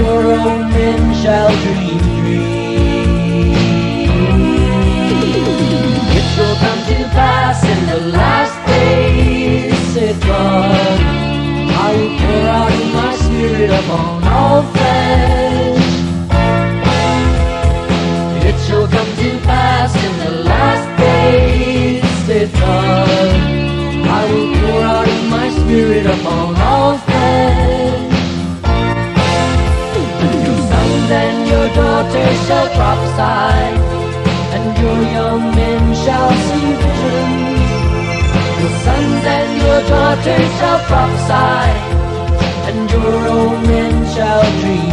your own men shall dream. چاچو سائے چاچا روم چاچری